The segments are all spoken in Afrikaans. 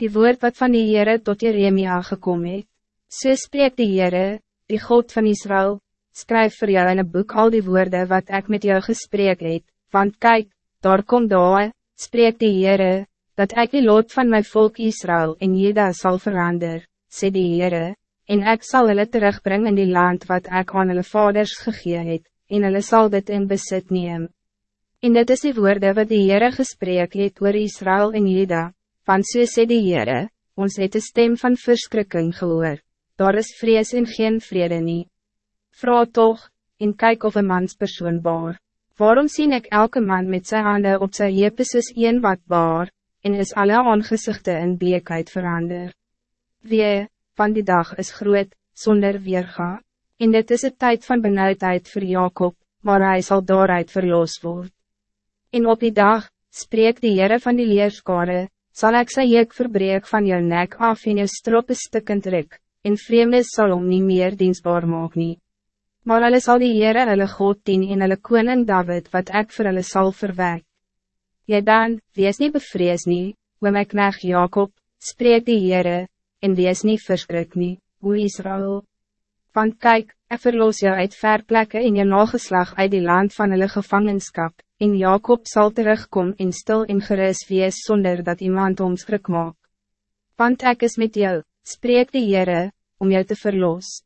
Die woord wat van die Heere tot Jeremia gekom het. So spreek die Heere, die God van Israël, skryf voor jou in een boek al die woorden wat ik met jou gesprek het, want kijk, daar kom daar, spreek die Heere, dat ik die lot van mijn volk Israël en Juda zal veranderen, sê die Heere, en ik zal hulle terugbrengen in die land wat ik aan hulle vaders gegee het, en hulle sal dit in besit neem. En dit is die woorden wat die Heere gesprek het oor Israël en Juda, van so sê die Heere, ons het een stem van verschrikking gehoor, daar is vrees en geen vrede nie. Vra toch, en kijk of een manspersoon baar. Waarom zie ik elke man met zijn handen op zijn heupe soos een wat baar, en is alle aangezichten in bleekheid verander? Wee, van die dag is groot, zonder weerga, en dit is het tijd van benauwdheid voor Jacob, maar hij zal daaruit verloos worden. En op die dag, spreek die Heere van die leerskare, zal ik sy juk verbreek van jou nek af en jou stroppe stukkend rek, en vreemdes sal om niet meer dienstbaar maak nie. Maar hulle sal die Heere hulle God dien en hulle koning David wat ik voor hulle sal verwek. Jy dan, wees niet bevrees nie, oom ek neg Jacob, spreek die Heere, en wees niet verskrik nie, hoe Israël. Want kijk, ik verloos jou uit ver plekke in je nageslag uit die land van hulle gevangenschap, en Jacob zal terugkomen in stil en gerust wees zonder dat iemand ons schrik maak. Want ik is met jou, spreek die Heere, om jou te verloos.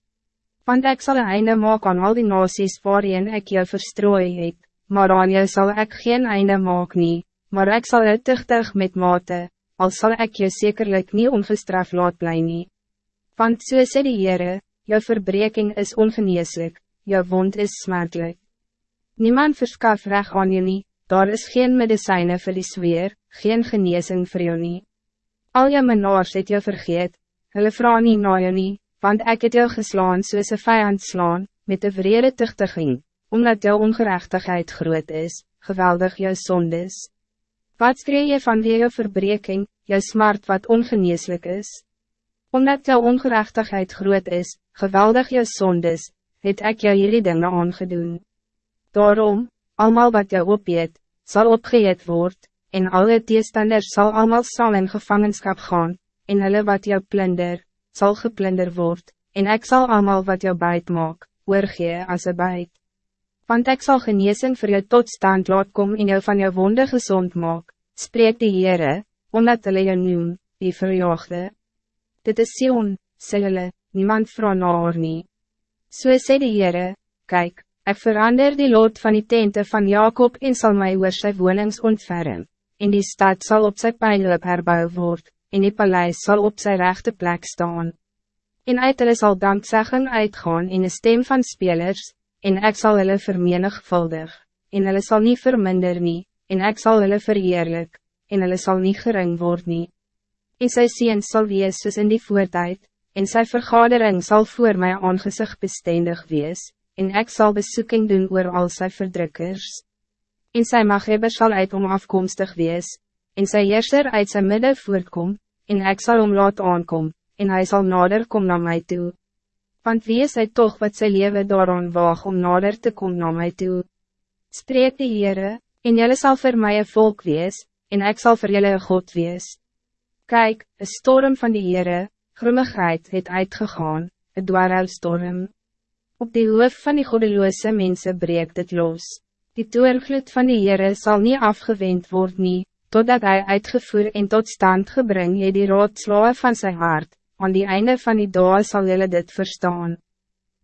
Want ik zal een einde maak aan al die nasies waarin ik jou verstrooi het, maar aan jou zal ik geen einde maak nie, maar ik zal het tuchtig met mate, al zal ik je zekerlijk niet ongestraft laat bly nie. Want so sê die Heere, jou verbreking is ongeneeslik, jou wond is smartelijk. Niemand verskaf reg aan je nie, daar is geen medicijnen vir die zweer, geen genezing vir jou nie. Al jou menaars het jou vergeet, hulle vraag nie na jou nie, want ek het jou geslaan soos een vijand slaan, met de vrede tuchtiging, omdat jou ongerechtigheid groot is, geweldig jou sondes. Wat skree je van die jou verbreking, jou smart wat ongeneeslik is? Omdat jou ongerechtigheid groot is, geweldig jou sondes, het ek jou hierdie dinge aangedoen. Daarom, allemaal wat jou opjeet, zal opgeëet word, en alle teestanders zal allemaal saam in gevangenschap gaan, en hulle wat jou plunder, zal geplunder word, en ik zal allemaal wat jou bijt maak, oorgee as een bijt want ik zal genezing voor jou tot stand laat kom en jou van jou wonde gezond maak, spreek die Heere, omdat hulle jou noem, die verjaagde. Dit is Sion, sê hulle, niemand vraag na haar nie. So sê die Heere, kyk, ek verander die lot van die tente van Jacob en zal my oor sy wonings ontferm, en die stad zal op sy pijnloop herbouw word, en die paleis zal op sy rechte plek staan. En uit hulle sal dankzegging uitgaan in een stem van spelers, en ik zal hulle vermenigvuldig, en hulle sal nie verminder nie, en ik zal hulle verheerlik, en hulle sal nie gering word nie. En sy sien sal wees soos in die voortijd, en sy vergadering zal voor my aangezicht bestendig wees, en ik zal besoeking doen oor al sy verdrukkers. En sy maghebber sal uit om afkomstig wees, en sy heerser uit sy midden voortkom, en ik zal om laat aankom, en hij zal nader kom naar mij toe want wie is hy toch wat sy leven daaraan waag om nader te komen naar mij toe? Spreek die Heere, en jylle sal vir my een volk wees, en ik zal vir jylle een God wees. Kijk, een storm van die Heere, grimmigheid het uitgegaan, een dwarrelstorm. Op die hoof van die goddeloze mensen breekt het los. Die toergloed van die Heere zal niet afgewend worden, nie, totdat hij uitgevoer en tot stand gebring het die roodslawe van zijn hart, aan die einde van die dag zal jullie dit verstaan.